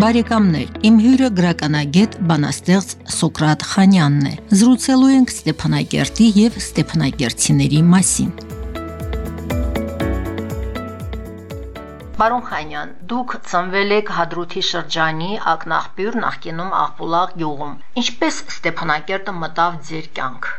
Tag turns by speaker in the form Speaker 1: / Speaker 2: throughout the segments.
Speaker 1: Բարեկամներ, իմ հյուրը գրականագետ բանաստեղծ Սոկրատ Խանյանն է։ Զրուցելու ենք Ստեփանակերտի եւ Ստեփանակերտցիների մասին։ Պարոն Խանյան, դուք ծնվել եք Հադրութի շրջանի Ակնախբյուր նախկինում Աղբուլաղ գյուղում։ Ինչպես Ստեփանակերտը մտավ ձեր կյանք։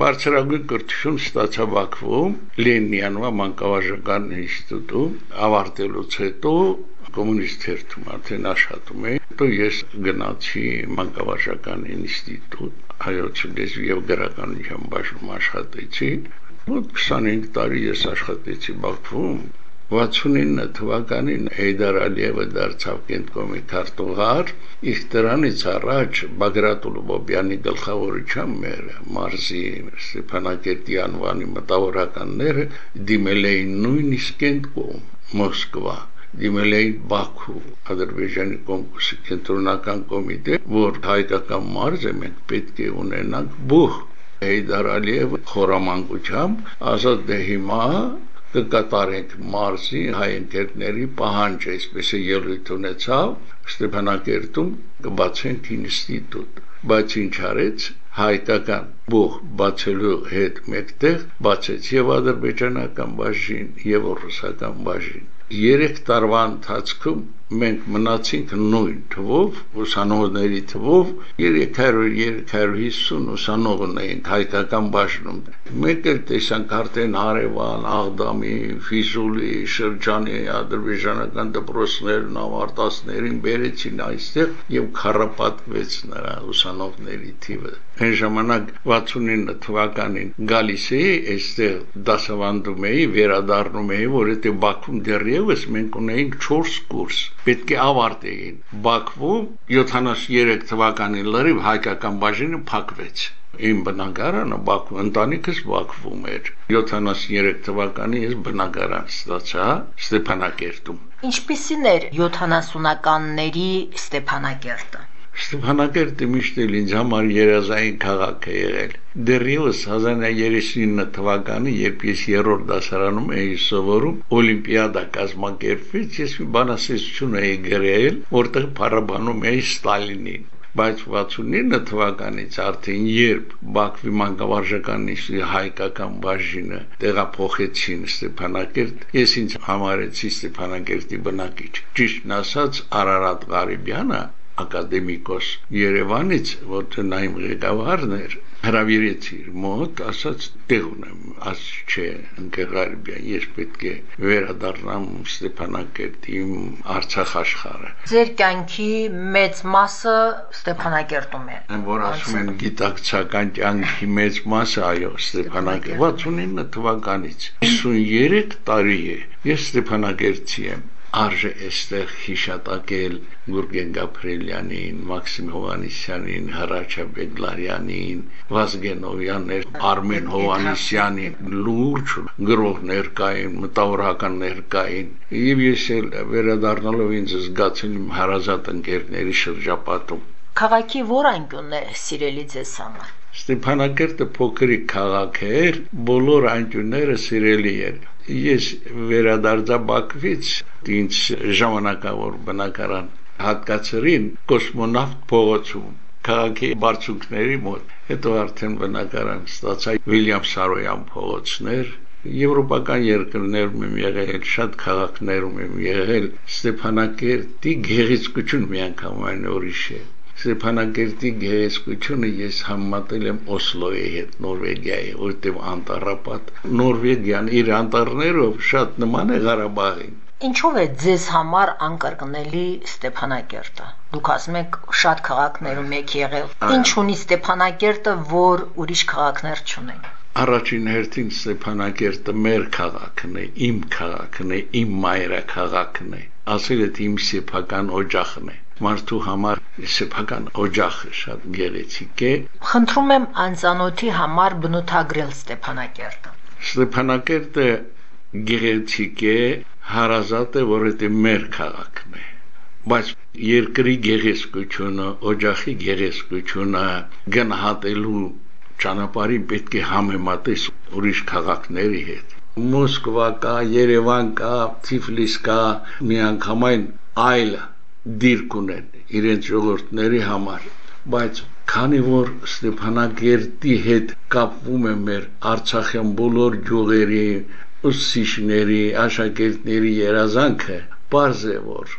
Speaker 2: Բարձրագույն կրթություն ստացա Բաքվում Լենինյանվա մանկավարժական ինստիտուտում ավարտելուց հետո կոմունիստ թերթում արդեն աշխատում էի, հետո ես գնացի մանկավարժական ինստիտուտ, հայոց լեզվի եւ գրականության բաժնում աշխատեցի։ Մոտ 25 տարի ես աշխատեցի Բաքվում, 69 թվականին Հեյդար Ալիևը դարձավ կենտկոմի քարտուղար, իսկ դրանից առաջ Բագրատ Ուլուբոբյանի գլխավորությամբ մեր մարզի Ստեփանակերտի անվանի մտավորականները դիմել էին նույնիսկ կենտկոմ Մոսկվա դիմել էին Բաքու, Ադրբեջանի կոնկուրսի կենտրոնական կոմիտե, որ հայկական մարզը մենք պետք է ունենանք բուխ Հեյդար Ալիևը խորամանկությամբ ասաց դե հիմա կկատարենք մարզի հայ ընկերների պահանջը, այսպես է ելույթ ունեցավ Ստեփանակերտում կբացենք ինստիտուտ բայց ինչ արեց հայկական բուխ բացելու հետ մեկտեղ բացեց եւ ադրբեջանական բաժին եւ ռուսական բաժին 3 տարվա ընթացքում մենք մնացինք նույն թվով, ուսանողների թվով 300-350 ուսանողն էին հայկական բաժնում։ Մենք էլ տեսանք արդեն Հարևան, Աղդամի, Ֆիզուլի շրջանի ադրբեջանական դպրոցներն ավարտածներին բերեցին այստեղ եւ քարապատվեց նրա ուսանողների թիվը։ Այն ժամանակ 69 թվականին գալիս էի այստեղ դասավանդում էի, վերադառնում էի, որովհետեւ Բաքվում դեռևս մենք ունեինք 4 կուրս պետք է ավարտեին։ Բաքվում 73 թվականին լրիվ հայկական բաժինը փակվեց իմ բնակարանը Բաքու ընտանիքս Բաքվում էր 73 թվականին ես բնակարան ստացա Ստեփանակերտում
Speaker 1: Ինչպիսին էր 70-ականների Ստեփանակերտը
Speaker 2: Ստեփանակերտը միշտ էլ ինձ համար երազային քաղաք է եղել։ Դեռևս 1939 թվականին, երբ ես երրորդ դասարանում էի սովորում, Օլիմպիադա կազմակերպվեց, ես մի բանասեսություն էի գրել, որտեղ փառաբանում էի Ստալինին բայց 69 թվականից արդեն երբ Բաքվի մանկավարժական նիստի հայկական բաժինը տեղափոխեցին Ստեփանակերտ, ես ինձ համարեցի Ստեփանակերտի բնակիչ։ Ճիշտն ասած, Արարատ Ղարիբյանը ակադեմիկոս Երևանից, որտեղ նա իմ ղեկավարն էր, հրավիրեցի իր մոտ, ասաց տեղ ունեմ, աս չէ, ընկերարբյան, ես պետք է վերադառնամ Ստեփանակերտի իմ Արցախ աշխարհը։
Speaker 1: Ձեր կյանքի մեծ մասը Ստեփանակերտում է։
Speaker 2: որ ասում են գիտակցական կյանքի մեծ մասը, այո, Ստեփանակերտ 69 թվականից 53 տարի է։ Ես Ստեփանակերտցի եմ արժե այստեղ հիշատակել Գուրգեն Գաբրելյանին, Մաքսիմ Հովանիսյանին, Հրաչա Բեգլարյանին, Վազգենովյաններ, Արմեն Հովանիսյանին, լուրջ գրողներ կային, մտավորականներ կային։ Եվ ես էլ վերադառնալով ինձ զգացել իմ հարազատ ընկերների շրջապատում։
Speaker 1: Քաղաքի որ անկյունն է սիրելի ձեզ համար։
Speaker 2: Ստեփանակերտը փոքրիկ քաղաք էր, բոլոր անկյունները սիրելի էր ես վերադարձա Բաքվից ինձ ժամանակավոր բնակարան հատկացրին կոսմոնավտ փողոցում քաղաքի բարձունքների մոտ հետո արդեն բնակարան ստացա Վիլյամ Սարոյան փողոցներ Եվրոպական երկրներում եմ եղել, շատ քաղաքներում եմ եղել, Ստեփանակերտի գեղեցկություն միանգամայն ուրիշ է։ Ստեփանակերտի գեղեցկությունը ես համատել եմ Օսլոյի հետ, Նորվեգիայի, որտեղ անտառապատ Նորվեգիան իր անտառներով շատ նման է Ղարաբաղին։
Speaker 1: Ինչով է ձեզ համար անկրկնելի Ստեփանակերտը։ Դուք ասում եք շատ քաղաքներում եք եղել։ Ինչ ունի Ստեփանակերտը, որ ուրիշ քաղաքներ չունեն։
Speaker 2: Առաջին հերթին Ստեփանակերտը մեր քաղաքն է, իմ քաղաքն է, իմ մայրաքաղաքն է։ Ասել եք իմ սեփական օջախն է մարդու համար սեփական օջախը շատ գեղեցիկ է։
Speaker 1: Խնդրում եմ անծանոթի համար բնութագրել Ստեփանակերտը։
Speaker 2: Ստեփանակերտը գեղեցիկ է, հարազատ է, որովհետև մեր քաղաքն է բայց երկրի գեղեցկությունը, օջախի գեղեցկությունը գնահատելու ճանապարհին պետք է համեմատես ուրիշ քաղաքների հետ Մոսկվա կա, Երևան կա, Թիֆլիս կա, միանգամայն այլ դիրք ունեն իրենց ժողովրդների համար, բայց քանի որ Ստեփանագերտի հետ կապվում է մեր Արցախյան բոլոր գյուղերի, ուսուցիչների, աշակերտների երազանքը, բարձ է որ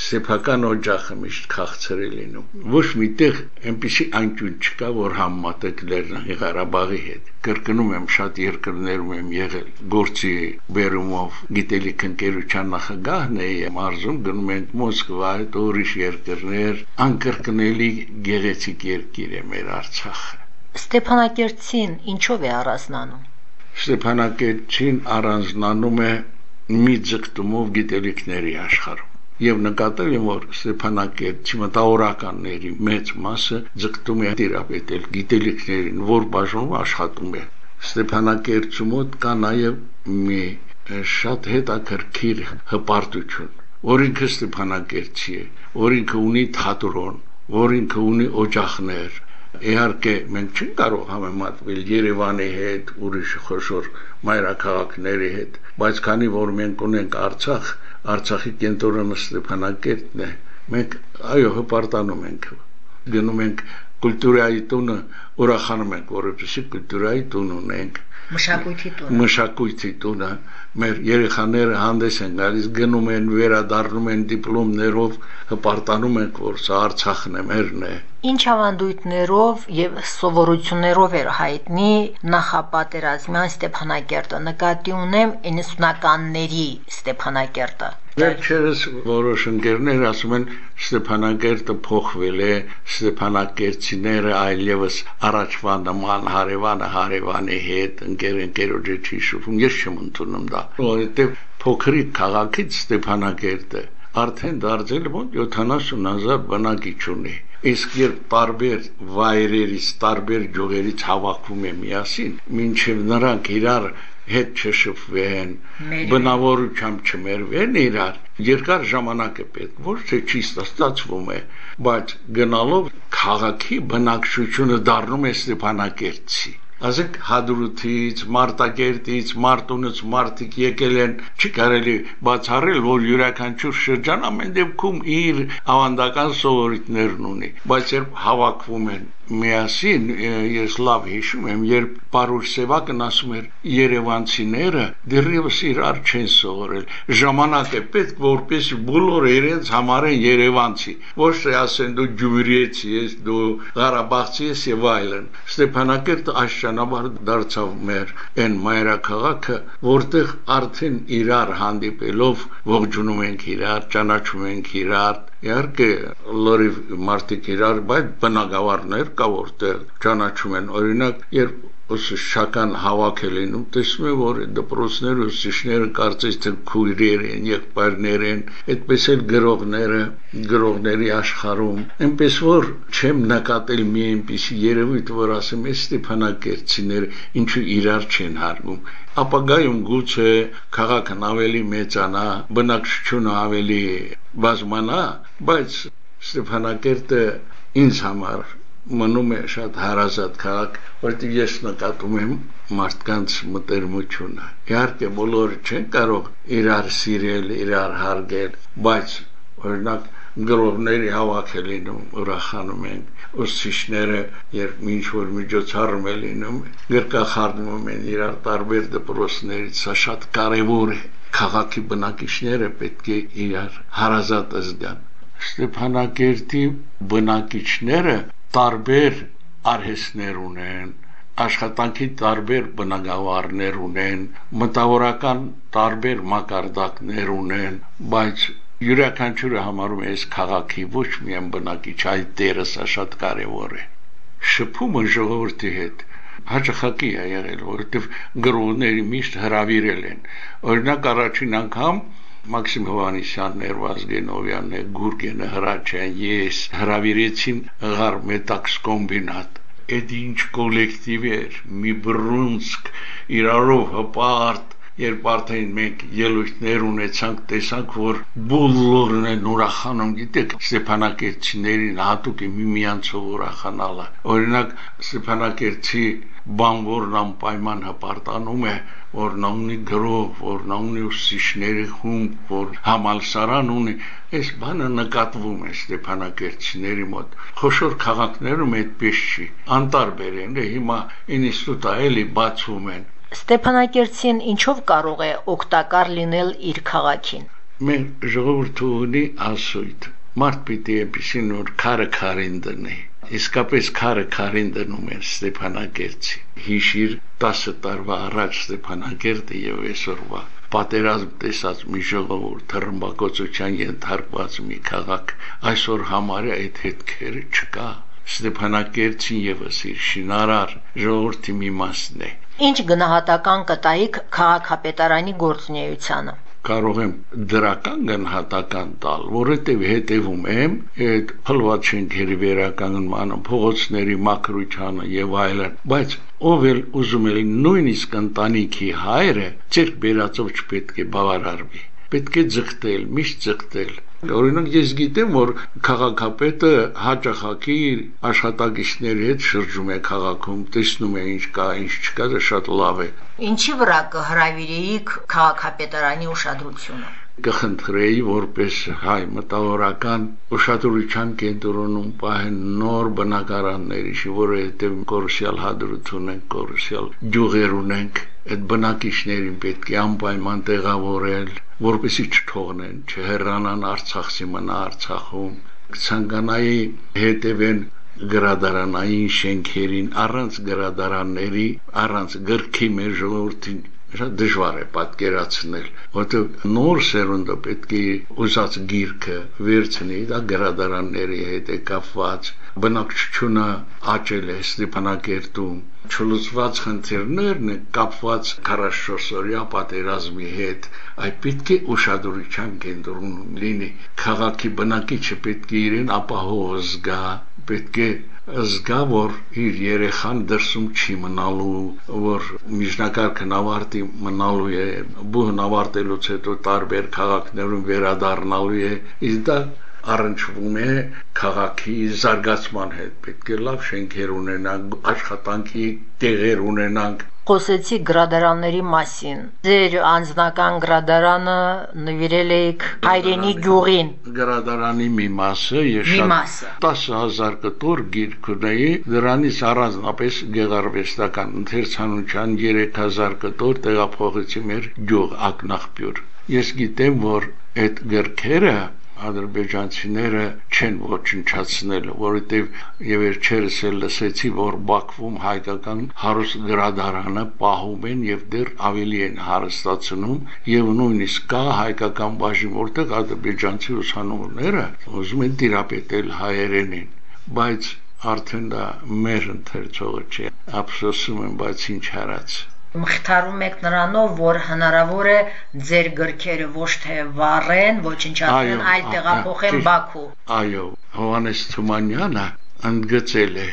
Speaker 2: սեփական օջախը միշտ քաղցր է լինում։ Ոչ միտեղ այնպիսի անկյուն չկա, որ համեմատեք Լեռնային Ղարաբաղի հետ։ Կրկնում եմ, շատ երկրներում եմ եղել գործի բերումով գիտելիք ընկերության նախագահն է մարզում գնում ենք Մոսկվա, հետո ուրիշ երկրներ, անկրկնելի գեղեցիկ երկիր է մեր Արցախը։
Speaker 1: Ստեփանակերտին ինչով է առանձնանում։
Speaker 2: Ստեփանակերտին առանձնանում է մի ձգտումով գիտելիքների աշխարհում եւ նկատել եմ որ Ստեփանակերտի մտավորականների մեծ մասը ձգտում է դիրապետել գիտելիքներին, որ բաժնում աշխատում է։ Ստեփանակերտի մոտ կա նաեւ մի շատ հետաքրքիր հպարտություն, որ ինքը Ստեփանակերտի է, որ ինքը ունի թատրոն, որ ինքը ունի օջախներ, Իհարկե մենք չենք կարող համեմատվել Երևանի հետ, ուրիշ խոշոր մայրաքաղաքների հետ, բայց քանի որ մենք ունենք Արցախ, Արցախի կենտրոնը Ստեփանակերտն է։ Մենք այո հպարտանում ենք։ Գնում ենք կուլտուրայի տունը, ուրախանում ենք, որովհետեւ կուլտուրայի տուն ունենք
Speaker 1: մշակույթի տունը
Speaker 2: մշակույթի տունը մեր երեխաները հանդես են գալիս գնում են վերադառնում են դիպլոմներով հպարտանում են որ սա Արցախն է մերն է
Speaker 1: Ինչ ավանդույթներով եւ սովորություններով էր հայտնի նախապատերազմյան Ստեփանակերտը նկատի ունեմ 90-ականների Ստեփանակերտը
Speaker 2: Վերջերս որոշ ընկերներ ասում են Ստեփանակերտը փոխվել է, Ստեփանակերտցիները այլևս առաջվա նման հարևանը հարևանի հետ ընկեր ընկերոջը չի շփում։ Ես չեմ ընդունում դա, որովհետև փոքրիկ քաղաքից Ստեփանակերտը արդեն դարձել մոտ 70000 բնակիչ ունի իսկ երբ տարբեր վայրերից, տարբեր գյուղերից հավաքվում է միասին, մինչև նրանք իրար հետ չշփվեն, բնավորությամբ չմերվեն իրար, երկար ժամանակ է պետք, ոչ թե չի ստացվում է, բայց գնալով քաղաքի բնակչությունը դառնում է Ստեփանակերտցի ասենք հադրութից, Մարտակերտից, Մարտունից մարդիկ եկել են, չի կարելի բացառել, որ յուրաքանչյուր շրջան ամեն դեպքում իր ավանդական սովորույթներն ունի, բայց երբ հավաքվում են միասին ես լավ հիշում եմ, երբ Պարուշ Սևակն ասում էր Երևանցիները դեռևս իրար չեն սովորել։ Ժամանակ է պետք, որպես բոլորը իրենց համարեն Երևանցի։ Ոչ թե ասեն դու Գյումրիեցի ես, դու Ղարաբաղցի ես եւ այլն։ Ստեփանակերտը աշճանաբար դարձավ մեր այն մայրաքաղաքը, որտեղ արդեն իրար հանդիպելով ողջունում ենք իրար, ճանաչում ենք իրար, Իհարկե լորիվ մարդիկ իրար, բայց բնակավարներ կա որտեղ ճանաչում են։ Օրինակ, երբ ուսուցչական հավաք է լինում, տեսնում եմ, որ դպրոցները ուսուցիչները կարծես թե քույրեր են, եղբայրներ են, այդպես էլ գրողները, գրողների աշխարհում։ Այնպես որ չեմ նկատել մի այնպիսի երևույթ, որ ասեմ, այս Ստեփանակերտցիները ինչու իրար չեն հարգում ապագայում գուցե քաղաքն ավելի մեծանա, բնակչությունը ավելի բազմանա, բայց Ստեփանակերտը ինձ համար մնում է շատ հարազատ քաղաք, որտեղ ես նկատում եմ մարդկանց մտերմությունը։ Իհարկե բոլորը չեն կարող իրար սիրել, իրար հարգել, բայց օրինակ գրողների հավաք է լինում, ուրախանում ենք ուսուցիչները երբ ինչ որ միջոցառում է լինում գրկախառնում են իրար տարբեր դպրոցներից սա շատ կարևոր է քաղաքի բնակիչները պետք է իրար հարազատ զգան Ստեփանակերտի բնակիչները տարբեր արհեստներ ունեն աշխատանքի տարբեր բնագավառներ ունեն, մտավորական տարբեր մակարդակներ ունեն, բայց յուրաքանչյուրը համարում է այս քաղաքի ոչ միայն բնակիչ, այլ դերը սա շատ կարևոր է։ Շփումը ժողովրդի հետ հաճախակի է եղել, որովհետև գրողների միշտ հravirել են։ Օրինակ առաջին անգամ Մաքսիմ Հովանիսյանն, Երվազգենովյանն, Գուրգենը, Հրաչյան, ես հravirեցին Ղար Մետաքս կոմբինատ այդ ինչ կոլեկտիվ էր, մի բռունցք, իրարով հպարտ, երբ արդեն մենք ելույթներ ունեցանք, տեսանք, որ բոլորն են ուրախանում, գիտեք, Ստեփանակերտցիներին հատուկ է միմյանցով ուրախանալը։ Օրինակ, Ստեփանակերտցի բանվորն անպայման հպարտանում է, որ նա ունի գրող, որ նա ունի ուսուցիչների խումբ, որ համալսարան ունի, այս բանը նկատվում է Ստեփանակերտցիների մոտ։ Խոշոր քաղաքներում այդպես չի։ Անտարբեր են, դե հիմա ինստիտուտը էլի բացվում են։
Speaker 1: Ստեփանակերտին ինչով կարող է օգտակար լինել իր քաղաքին։
Speaker 2: Մեր ժողովուրդը ունի ասույթ։ Մարդ պիտի էպիսին որ քարը քարին դնի իսկապես քարը քարին դնում են Ստեփանակերտի։ Հիշիր 10 տարվա առաջ Ստեփանակերտը եւ այսօրվա պատերազմ տեսած մի ժողովուրդ թռմբակոծության ենթարկված մի քաղաք այսօր համարյա այդ հետքերը չկա Ստեփանակերտին եւս իր շինարար ժողովրդի մի մասն է
Speaker 1: Ինչ գնահատական կտայիք քաղաքապետարանի գործունեությանը
Speaker 2: կարող եմ դրական գնահատական տալ, որովհետև հետևում եմ այդ փլված շենքերի վերականգնմանը, փողոցների մակրությանը եւ այլն, բայց ով էլ ուզում է նույնիսկ ընտանիքի հայրը, ցերկ բերածով չպետք է բավարարվի պետք է ձգտել, միշտ ձգտել Օրինակ ես գիտեմ, որ քաղաքապետը հաճախակի աշխատակիցների հետ շրջում է քաղաքում, տեսնում է ինչ կա, ինչ չկա, դա շատ լավ է։
Speaker 1: Ինչի վրա կհրավիրեիք քաղաքապետարանի ուշադրությունը?
Speaker 2: Կխնդրեի որպես հայ մտավորական ուշադրության կենտրոնում պահեն նոր բնակարանների, որովհետև կորուսիալ հադրութ ունենք, կորուսիալ ջուղեր ունենք, այդ բնակիչներին պետք է անպայման տեղավորել, որպեսի չթողնեն, չհեռանան Արցախի մնա Արցախում։ Ցանկանայի հետևեն գրադարանային շենքերին առանց գրադարանների, առանց գրքի մեր ժողովրդին շատ դժվար է պատկերացնել, որտեղ նոր սերունդը պետք է ուզած գիրքը վերցնի, դա գրադարանների հետ է կապված, բնակչությունը աճել է Ստեփանակերտում, չլուծված խնդիրներն են կապված 44-օրյա պատերազմի հետ, այ պետք է ուշադրության կենտրոնում լինի։ Քաղաքի բնակիչը պետք է իրեն ապահով զգա, պետք է զգա, որ իր երեխան դրսում չի մնալու, որ միջնակարգն ավարտի մնալու է, բուհն ավարտելուց հետո տարբեր քաղաքներում վերադառնալու է։ Իսկ դա առնչվում է քաղաքի զարգացման հետ։ Պետք է լավ շենքեր ունենանք, աշխատանքի տեղեր ունենանք,
Speaker 1: Խոսեցի գրադարանների մասին։ Ձեր անձնական գրադարանը նվիրել եք հայրենի գյուղին։
Speaker 2: Գրադարանի մի մասը ես շատ 10000 կտոր գիրք ունեի, դրանից առանձնապես գեղարվեստական ընթերցանության 3000 կտոր տեղափոխեցի մեր գյուղ ակնախպյուր։ Ես գիտեմ, որ այդ գրքերը ադրբեջանցիները չեն ոչնչացնել, որովհետև եւ վերջերս էլ լսեցի, որ Բաքվում հայկական հարուստ գրադարանը պահում են եւ դեռ ավելի են հարստացնում եւ նույնիսկ կա հայկական բաժին, որտեղ ադրբեջանցի ուսանողները ուզում են դիրապետել հայերենին, բայց արդեն դա մեր ընթերցողը չէ։ Ափսոսում եմ, բայց ինչ հարած
Speaker 1: մխիթարում եք նրանով, որ հնարավոր է ձեր գրքերը ոչ թե վառեն, ոչնչացնեն, այլ տեղափոխեն Բաքու։
Speaker 2: Այո, Հովանես Թումանյանը ընդգծել է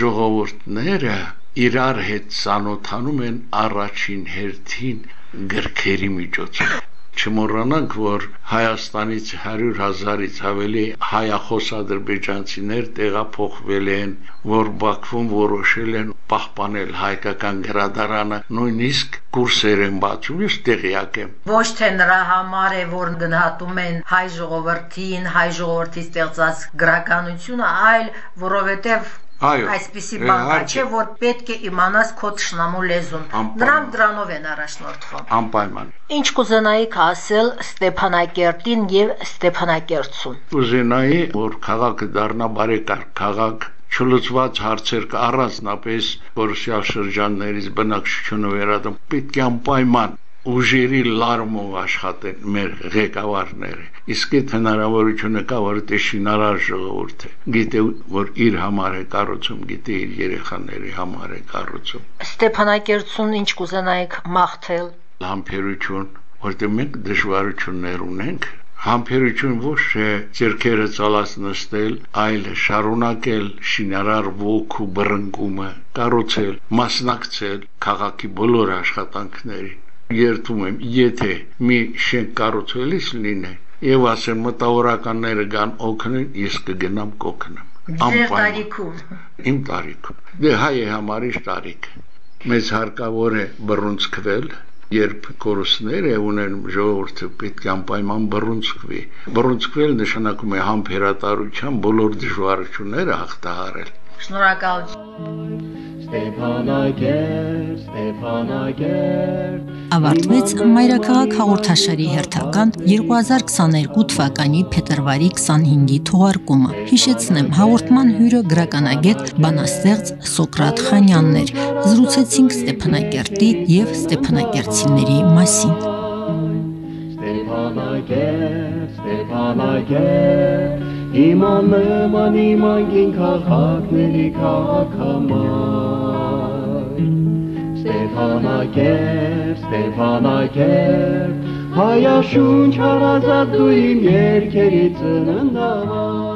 Speaker 2: ժողովուրդները իրար հետ ցանոթանում են առաջին հերթին գրքերի միջոցով չմոռանանք, որ Հայաստանից 100 հազարից ավելի հայախոս ադրբեջանցիներ տեղափոխվել են, որ Բաքվում որոշել են պահպանել հայկական գրադարանը, նույնիսկ կուրսեր են բացում, ես տեղյակ եմ։
Speaker 1: Ոչ թե նրա համար է, որ գնահատում են հայ ժողովրդին, հայ ժողովրդի ստեղծած գրականությունը, այլ որովհետև
Speaker 2: Այո։
Speaker 1: Այսպիսի բան կա, չէ, որ պետք է իմանաս քո ճշնամու լեզուն։ Նրանք դրանով են առաջնորդվում։
Speaker 2: Անպայման։
Speaker 1: Ինչ կուզենայիք ասել Ստեփանակերտին եւ Ստեփանակերտցուն։
Speaker 2: Կուզենայի, որ քաղաքը դառնա բարեկարգ քաղաք, չլուծված հարցեր կա առանձնապես որոշյալ շրջաններից բնակչությունը վերադում պետք է անպայման ուժերի լարմով աշխատեն մեր ղեկավարները։ Իսկ այդ հնարավորությունը կա, որ դե շինարար ժողովուրդ է։ Գիտե, որ իր համար է կառուցում, գիտե իր երեխաների համար է կառուցում։
Speaker 1: Ստեփանակերտցուն ինչ կուզենայիք մաղթել։
Speaker 2: Համբերություն, որտեղ մենք դժվարություններ ունենք, Համբերություն ոչ թե ձերքերը ցալած նստել, այլ շարունակել շինարար ոգու բռնկումը, կառուցել, մասնակցել քաղաքի բոլոր աշխատանքներին։ Երդում եմ, եթե մի շենք կառուցվելիս լինե, եւ ասեմ մտավորականները կան օգնեն, ես կգնամ կօգնեմ։
Speaker 3: Ձեր տարիքում։
Speaker 2: Իմ տարիքում։ Դե հայ է համար իր տարիք։ Մեզ հարկավոր է բռունցքվել, երբ կորուսները ունեն ժողովուրդը պետք է անպայման բռունցքվի։ Բռունցքվել նշանակում է համբերատարության բոլոր դժվարությունները հաղթահարել։
Speaker 3: Շնորհակալություն։
Speaker 4: Ստեփանագեր, Ստեփանագեր
Speaker 1: Ավարտվեց Մայրաքաղաք հաղորդաշարի հերթական 2022 թվականի փետրվարի 25-ի թողարկումը։ Հիշեցնեմ, հաղորդման հյուրը գրականագետ բանաստեղծ Սոկրատ Խանյանն էր։ Զրուցեցինք Ստեփանակերտի եւ Ստեփանակերտցիների մասին։
Speaker 4: Ստեփանագեր, Ստեփանագեր Իմանեմ անիմանգին քաղաքների քաղաքամայ Ստեփանագեր, Ստեփանագեր Հայաշունչ հարազատ դու իմ երկերի ծննդավայր